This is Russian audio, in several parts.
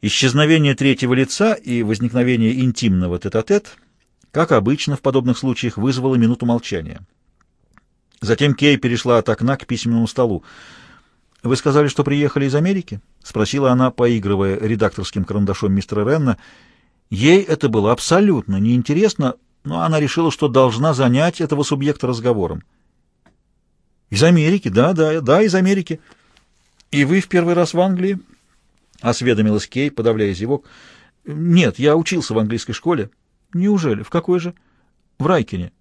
Исчезновение третьего лица и возникновение интимного тет-а-тет, как обычно в подобных случаях, вызвало минуту молчания. Затем Кей перешла от окна к письменному столу. «Вы сказали, что приехали из Америки?» — спросила она, поигрывая редакторским карандашом мистера Ренна. Ей это было абсолютно неинтересно, но она решила, что должна занять этого субъекта разговором. «Из Америки, да, да, да, из Америки. И вы в первый раз в Англии?» — осведомилась Кей, подавляя зевок. «Нет, я учился в английской школе». «Неужели? В какой же?» «В Райкине».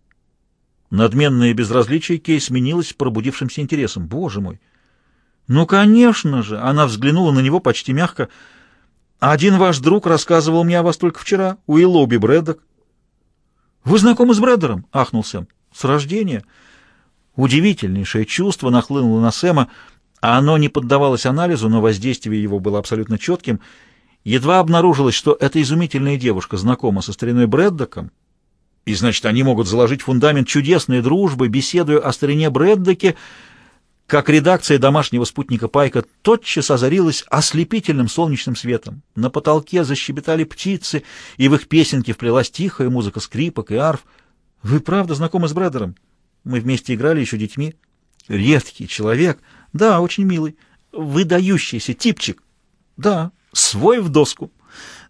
Надменное безразличие Кей сменилось пробудившимся интересом. «Боже мой!» «Ну, конечно же!» — она взглянула на него почти мягко. «Один ваш друг рассказывал мне о вас только вчера, Уиллоуби Брэддок». «Вы знакомы с Брэддером?» — ахнул Сэм. «С рождения». Удивительнейшее чувство нахлынуло на Сэма, а оно не поддавалось анализу, но воздействие его было абсолютно четким. Едва обнаружилось, что эта изумительная девушка знакома со стариной Брэддоком, и, значит, они могут заложить фундамент чудесной дружбы, беседуя о старине Брэддоке, как редакция домашнего спутника Пайка тотчас озарилась ослепительным солнечным светом. На потолке защебетали птицы, и в их песенке вплелась тихая музыка скрипок и арф. «Вы правда знакомы с Брэдером? Мы вместе играли еще детьми. Редкий человек. Да, очень милый. Выдающийся типчик. Да, свой в доску.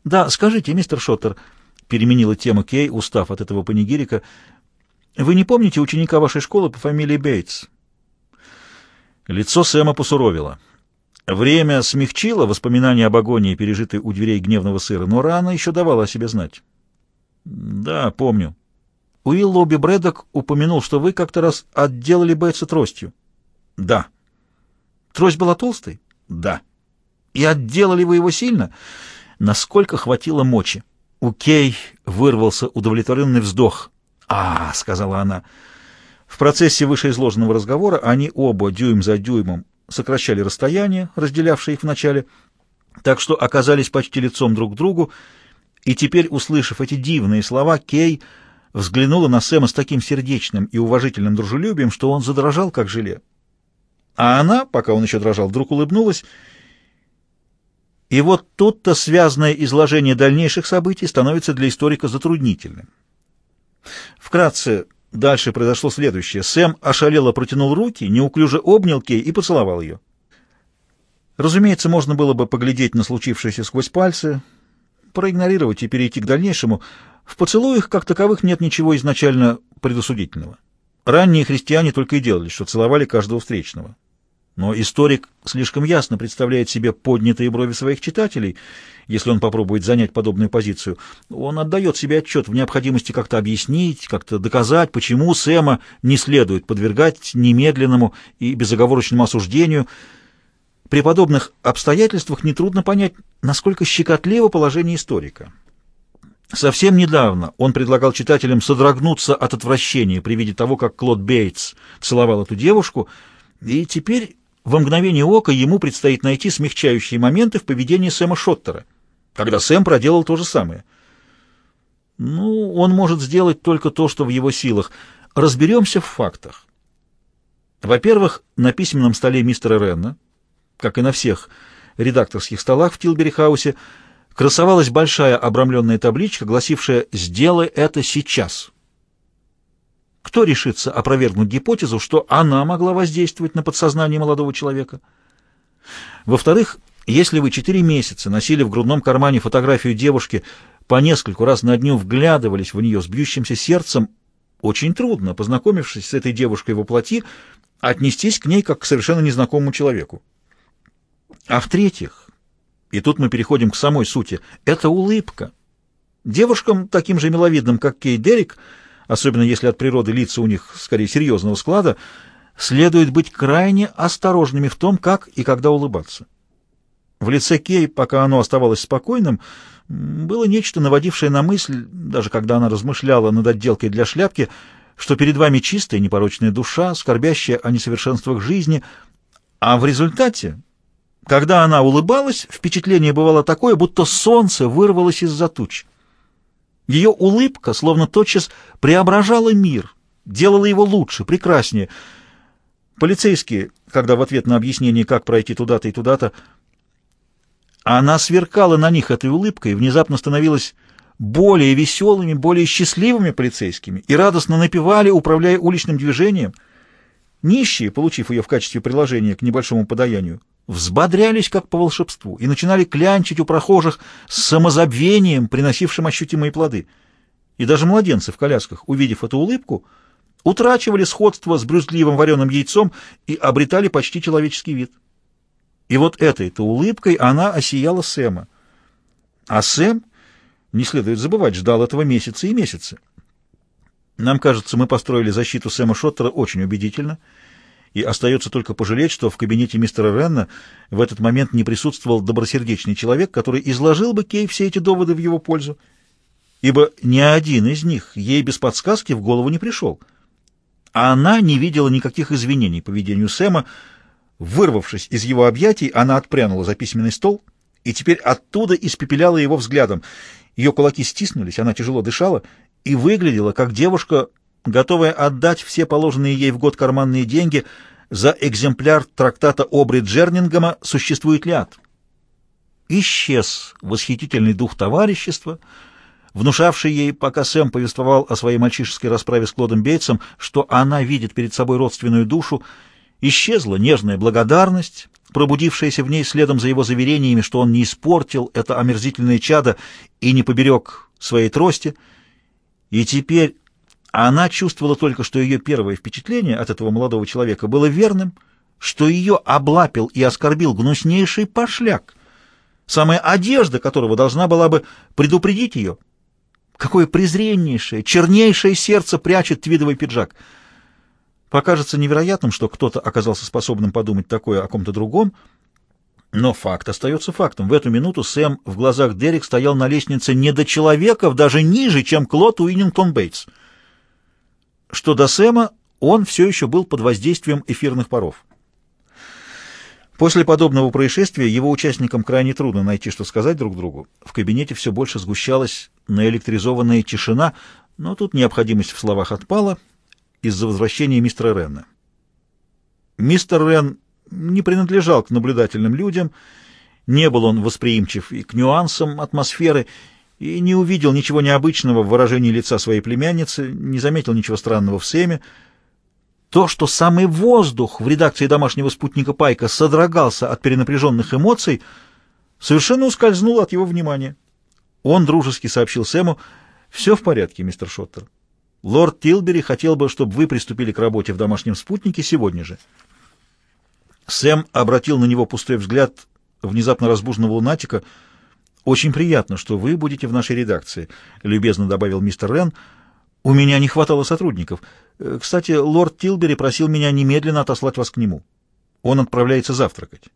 Да, скажите, мистер Шоттер, переменила тему Кей, устав от этого панигирика, вы не помните ученика вашей школы по фамилии Бейтс? Лицо Сэма посуровило. Время смягчило воспоминания об агонии, пережитой у дверей гневного сыра, но рано еще давала о себе знать. «Да, помню». Уиллоби Брэддок упомянул, что вы как-то раз отделали Бейтса тростью. «Да». «Трость была толстой?» «Да». «И отделали вы его сильно?» «Насколько хватило мочи?» У Кей вырвался удовлетворенный вздох. «А», — сказала она, — в процессе вышеизложенного разговора они оба дюйм за дюймом сокращали расстояние, разделявшее их вначале, так что оказались почти лицом друг к другу, и теперь, услышав эти дивные слова, Кей взглянула на Сэма с таким сердечным и уважительным дружелюбием, что он задрожал, как желе. А она, пока он еще дрожал, вдруг улыбнулась, и вот тут-то связанное изложение дальнейших событий становится для историка затруднительным. Вкратце, Дальше произошло следующее. Сэм ошалело протянул руки, неуклюже обнял Кей и поцеловал ее. Разумеется, можно было бы поглядеть на случившееся сквозь пальцы, проигнорировать и перейти к дальнейшему. В поцелуях, как таковых, нет ничего изначально предосудительного. Ранние христиане только и делали, что целовали каждого встречного. Но историк слишком ясно представляет себе поднятые брови своих читателей, если он попробует занять подобную позицию. Он отдает себе отчет в необходимости как-то объяснить, как-то доказать, почему Сэма не следует подвергать немедленному и безоговорочному осуждению. При подобных обстоятельствах нетрудно понять, насколько щекотливо положение историка. Совсем недавно он предлагал читателям содрогнуться от отвращения при виде того, как Клод Бейтс целовал эту девушку, и теперь во мгновение ока ему предстоит найти смягчающие моменты в поведении Сэма Шоттера, когда Сэм проделал то же самое. Ну, он может сделать только то, что в его силах. Разберемся в фактах. Во-первых, на письменном столе мистера Ренна, как и на всех редакторских столах в Тилбери-хаусе, красовалась большая обрамленная табличка, гласившая «Сделай это сейчас». Кто решится опровергнуть гипотезу, что она могла воздействовать на подсознание молодого человека? Во-вторых, если вы четыре месяца носили в грудном кармане фотографию девушки, по нескольку раз на дню вглядывались в нее с бьющимся сердцем, очень трудно, познакомившись с этой девушкой во плоти, отнестись к ней как к совершенно незнакомому человеку. А в-третьих, и тут мы переходим к самой сути, это улыбка. Девушкам, таким же миловидным, как Кей Дерек, особенно если от природы лица у них скорее серьезного склада, следует быть крайне осторожными в том, как и когда улыбаться. В лице Кей, пока оно оставалось спокойным, было нечто, наводившее на мысль, даже когда она размышляла над отделкой для шляпки, что перед вами чистая непорочная душа, скорбящая о несовершенствах жизни, а в результате, когда она улыбалась, впечатление бывало такое, будто солнце вырвалось из-за туч. Ее улыбка словно тотчас преображала мир, делала его лучше, прекраснее. Полицейские, когда в ответ на объяснение, как пройти туда-то и туда-то, Она сверкала на них этой улыбкой и внезапно становилась более веселыми, более счастливыми полицейскими и радостно напевали, управляя уличным движением. Нищие, получив ее в качестве приложения к небольшому подаянию, взбодрялись как по волшебству и начинали клянчить у прохожих с самозабвением, приносившим ощутимые плоды. И даже младенцы в колясках, увидев эту улыбку, утрачивали сходство с брюзгливым вареным яйцом и обретали почти человеческий вид. И вот этой-то улыбкой она осияла Сэма. А Сэм, не следует забывать, ждал этого месяца и месяцы. Нам кажется, мы построили защиту Сэма Шоттера очень убедительно, и остается только пожалеть, что в кабинете мистера Ренна в этот момент не присутствовал добросердечный человек, который изложил бы Кей все эти доводы в его пользу, ибо ни один из них ей без подсказки в голову не пришел. А она не видела никаких извинений по поведению Сэма, Вырвавшись из его объятий, она отпрянула за письменный стол и теперь оттуда испепеляла его взглядом. Ее кулаки стиснулись, она тяжело дышала и выглядела как девушка, готовая отдать все положенные ей в год карманные деньги за экземпляр трактата Обри Джернингема «Существует ли ад?». Исчез восхитительный дух товарищества, внушавший ей, пока Сэм повествовал о своей мальчишеской расправе с Клодом Бейтсом, что она видит перед собой родственную душу, Исчезла нежная благодарность, пробудившаяся в ней следом за его заверениями, что он не испортил это омерзительное чадо и не поберег своей трости. И теперь она чувствовала только, что ее первое впечатление от этого молодого человека было верным, что ее облапил и оскорбил гнуснейший пошляк, самая одежда которого должна была бы предупредить ее. Какое презреннейшее, чернейшее сердце прячет твидовый пиджак — Покажется невероятным, что кто-то оказался способным подумать такое о ком-то другом, но факт остается фактом. В эту минуту Сэм в глазах Дерек стоял на лестнице не до человеков, даже ниже, чем Клод Уиннингтон Бейтс. Что до Сэма, он все еще был под воздействием эфирных паров. После подобного происшествия его участникам крайне трудно найти, что сказать друг другу. В кабинете все больше сгущалась наэлектризованная тишина, но тут необходимость в словах отпала — из-за возвращения мистера Ренна. Мистер Рен не принадлежал к наблюдательным людям, не был он восприимчив и к нюансам атмосферы, и не увидел ничего необычного в выражении лица своей племянницы, не заметил ничего странного в Сэме. То, что самый воздух в редакции домашнего спутника Пайка содрогался от перенапряженных эмоций, совершенно ускользнуло от его внимания. Он дружески сообщил Сэму, «Все в порядке, мистер Шоттер. Лорд Тилбери хотел бы, чтобы вы приступили к работе в домашнем спутнике сегодня же. Сэм обратил на него пустой взгляд внезапно разбуженного лунатика. «Очень приятно, что вы будете в нашей редакции», — любезно добавил мистер Рен. «У меня не хватало сотрудников. Кстати, лорд Тилбери просил меня немедленно отослать вас к нему. Он отправляется завтракать».